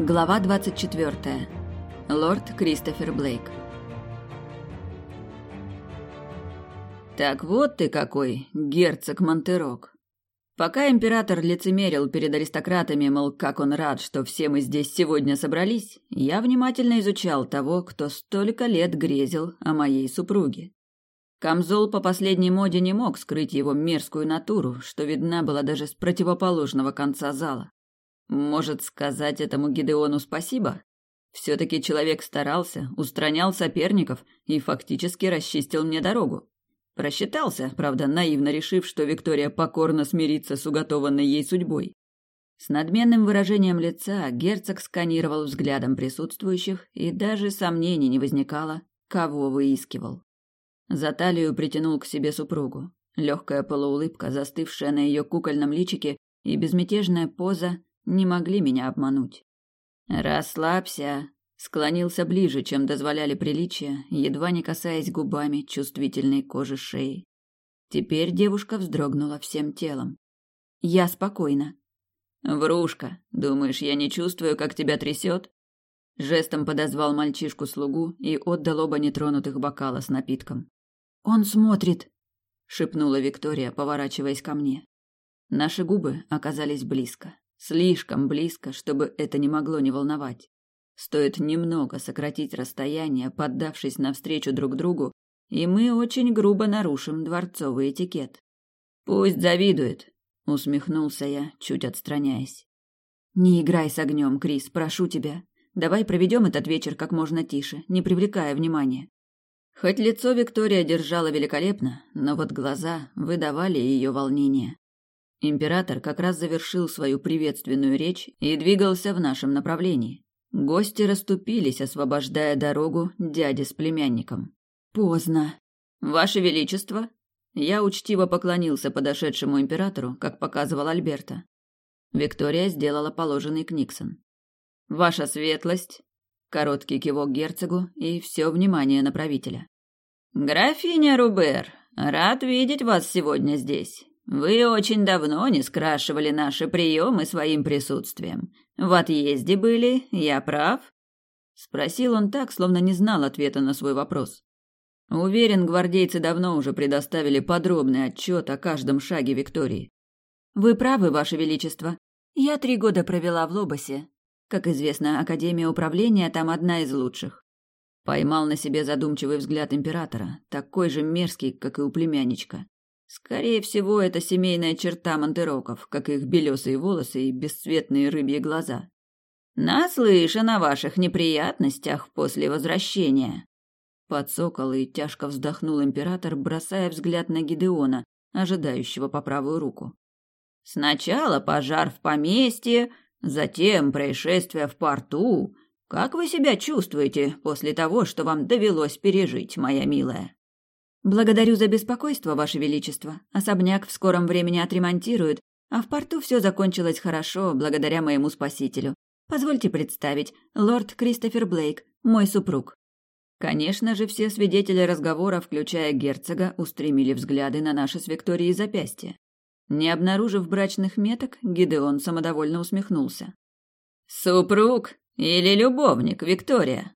Глава 24. Лорд Кристофер Блейк. Так вот ты какой, герцог Монтерок. Пока император лицемерил перед аристократами, мол, как он рад, что все мы здесь сегодня собрались, я внимательно изучал того, кто столько лет грезил о моей супруге. Камзол по последней моде не мог скрыть его мерзкую натуру, что видна была даже с противоположного конца зала. Может сказать этому Гидеону спасибо? Все-таки человек старался, устранял соперников и фактически расчистил мне дорогу. Просчитался, правда, наивно решив, что Виктория покорно смирится с уготованной ей судьбой. С надменным выражением лица герцог сканировал взглядом присутствующих, и даже сомнений не возникало, кого выискивал. За талию притянул к себе супругу. Легкая полуулыбка, застывшая на ее кукольном личике, и безмятежная поза не могли меня обмануть. «Расслабься», склонился ближе, чем дозволяли приличия, едва не касаясь губами чувствительной кожи шеи. Теперь девушка вздрогнула всем телом. «Я спокойна». «Врушка, думаешь, я не чувствую, как тебя трясет?» Жестом подозвал мальчишку-слугу и отдал оба нетронутых бокала с напитком. «Он смотрит», — шепнула Виктория, поворачиваясь ко мне. Наши губы оказались близко. Слишком близко, чтобы это не могло не волновать. Стоит немного сократить расстояние, поддавшись навстречу друг другу, и мы очень грубо нарушим дворцовый этикет. Пусть завидует, усмехнулся я, чуть отстраняясь. Не играй с огнем, Крис, прошу тебя. Давай проведем этот вечер как можно тише, не привлекая внимания. Хоть лицо Виктория держала великолепно, но вот глаза выдавали ее волнение. Император как раз завершил свою приветственную речь и двигался в нашем направлении. Гости расступились, освобождая дорогу дяде с племянником. Поздно. Ваше величество, я учтиво поклонился подошедшему императору, как показывал Альберта. Виктория сделала положенный книксон. Ваша светлость, короткий кивок герцогу и все внимание на правителя. Графиня Рубер, рад видеть вас сегодня здесь. Вы очень давно не скрашивали наши приемы своим присутствием. В отъезде были, я прав? Спросил он так, словно не знал ответа на свой вопрос. Уверен, гвардейцы давно уже предоставили подробный отчет о каждом шаге Виктории. Вы правы, Ваше Величество. Я три года провела в Лобосе. Как известно, Академия управления там одна из лучших. Поймал на себе задумчивый взгляд императора, такой же мерзкий, как и у племянничка. Скорее всего, это семейная черта монтероков, как их белесые волосы и бесцветные рыбьи глаза. Наслышан о ваших неприятностях после возвращения. Подсокол и тяжко вздохнул император, бросая взгляд на Гидеона, ожидающего по правую руку. Сначала пожар в поместье, затем происшествие в порту. Как вы себя чувствуете после того, что вам довелось пережить, моя милая? Благодарю за беспокойство, Ваше Величество. Особняк в скором времени отремонтируют, а в порту все закончилось хорошо, благодаря моему спасителю. Позвольте представить, лорд Кристофер Блейк, мой супруг. Конечно же, все свидетели разговора, включая герцога, устремили взгляды на наши с Викторией запястья. Не обнаружив брачных меток, Гидеон самодовольно усмехнулся. «Супруг или любовник, Виктория?»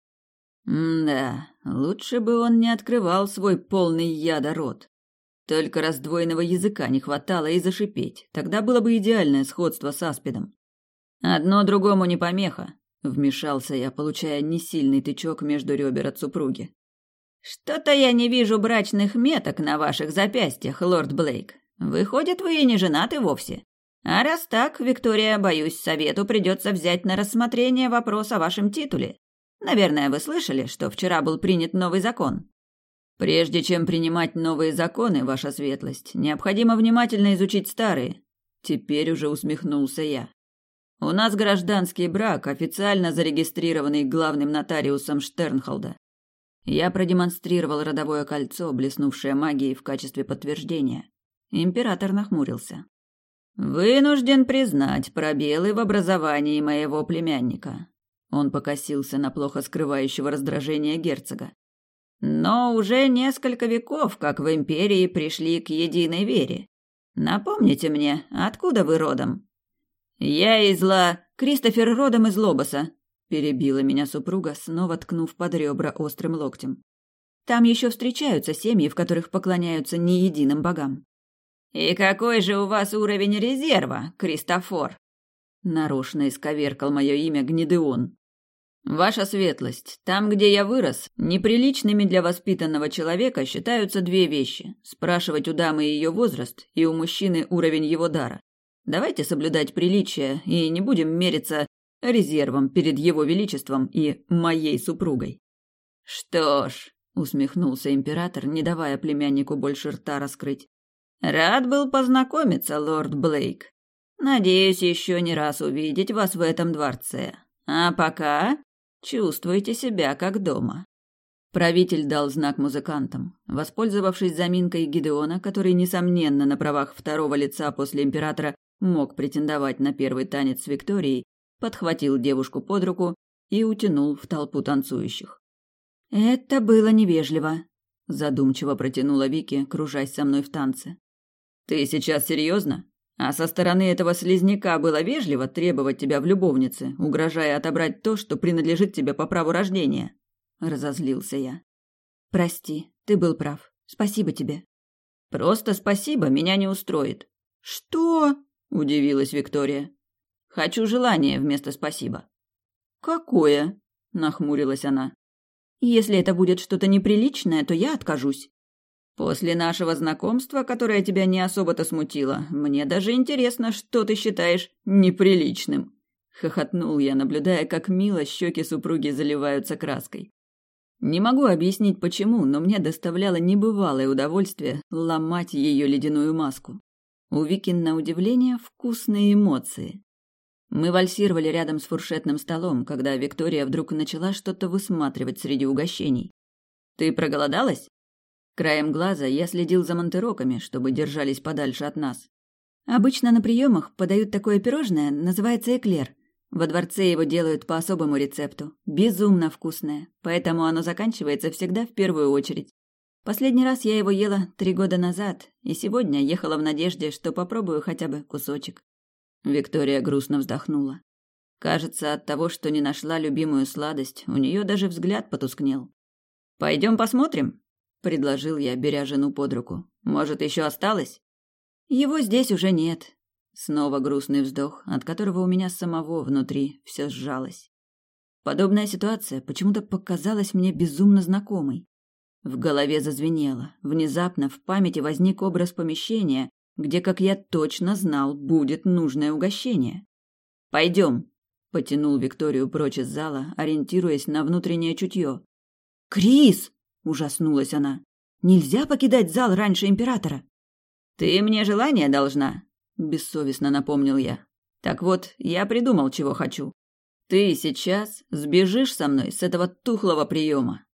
М-да, лучше бы он не открывал свой полный яда рот. Только раздвоенного языка не хватало и зашипеть. Тогда было бы идеальное сходство с аспидом. Одно другому не помеха, вмешался я, получая несильный тычок между ребер от супруги. Что-то я не вижу брачных меток на ваших запястьях, лорд Блейк. Выходит, вы и не женаты вовсе. А раз так, Виктория, боюсь, совету придется взять на рассмотрение вопрос о вашем титуле. Наверное, вы слышали, что вчера был принят новый закон. Прежде чем принимать новые законы, ваша светлость, необходимо внимательно изучить старые. Теперь уже усмехнулся я. У нас гражданский брак, официально зарегистрированный главным нотариусом Штернхолда. Я продемонстрировал родовое кольцо, блеснувшее магией в качестве подтверждения. Император нахмурился. Вынужден признать пробелы в образовании моего племянника. Он покосился на плохо скрывающего раздражения герцога. Но уже несколько веков, как в империи пришли к единой вере. Напомните мне, откуда вы родом? Я из Ла Кристофер родом из Лобоса, перебила меня супруга, снова ткнув под ребра острым локтем. Там еще встречаются семьи, в которых поклоняются не единым богам. И какой же у вас уровень резерва, Кристофор? Нарочно исковеркал мое имя Гнедеон. Ваша светлость, там, где я вырос, неприличными для воспитанного человека считаются две вещи: спрашивать у дамы ее возраст и у мужчины уровень его дара. Давайте соблюдать приличия и не будем мериться резервом перед его величеством и моей супругой. Что ж, усмехнулся император, не давая племяннику больше рта раскрыть. Рад был познакомиться, лорд Блейк. Надеюсь еще не раз увидеть вас в этом дворце. А пока чувствуйте себя как дома. Правитель дал знак музыкантам. Воспользовавшись заминкой Гидеона, который, несомненно, на правах второго лица после императора мог претендовать на первый танец с Викторией, подхватил девушку под руку и утянул в толпу танцующих. «Это было невежливо», – задумчиво протянула Вики, кружась со мной в танце. «Ты сейчас серьезно? А со стороны этого слизняка было вежливо требовать тебя в любовнице, угрожая отобрать то, что принадлежит тебе по праву рождения?» – разозлился я. «Прости, ты был прав. Спасибо тебе». «Просто спасибо меня не устроит». «Что?» – удивилась Виктория. «Хочу желание вместо спасибо». «Какое?» – нахмурилась она. «Если это будет что-то неприличное, то я откажусь». После нашего знакомства, которое тебя не особо-то смутило, мне даже интересно, что ты считаешь неприличным. Хохотнул я, наблюдая, как мило щеки супруги заливаются краской. Не могу объяснить почему, но мне доставляло небывалое удовольствие ломать ее ледяную маску. У Викин, на удивление, вкусные эмоции. Мы вальсировали рядом с фуршетным столом, когда Виктория вдруг начала что-то высматривать среди угощений. «Ты проголодалась?» Краем глаза я следил за монтероками, чтобы держались подальше от нас. Обычно на приемах подают такое пирожное, называется эклер. Во дворце его делают по особому рецепту. Безумно вкусное, поэтому оно заканчивается всегда в первую очередь. Последний раз я его ела три года назад, и сегодня ехала в надежде, что попробую хотя бы кусочек. Виктория грустно вздохнула. Кажется, от того, что не нашла любимую сладость, у нее даже взгляд потускнел. Пойдем посмотрим, предложил я, беря жену под руку. Может, еще осталось? Его здесь уже нет. Снова грустный вздох, от которого у меня самого внутри все сжалось. Подобная ситуация почему-то показалась мне безумно знакомой. В голове зазвенело. Внезапно в памяти возник образ помещения, где, как я точно знал, будет нужное угощение. «Пойдем», — потянул Викторию прочь из зала, ориентируясь на внутреннее чутье. «Крис!» Ужаснулась она. Нельзя покидать зал раньше императора. Ты мне желание должна, бессовестно напомнил я. Так вот, я придумал, чего хочу. Ты сейчас сбежишь со мной с этого тухлого приема,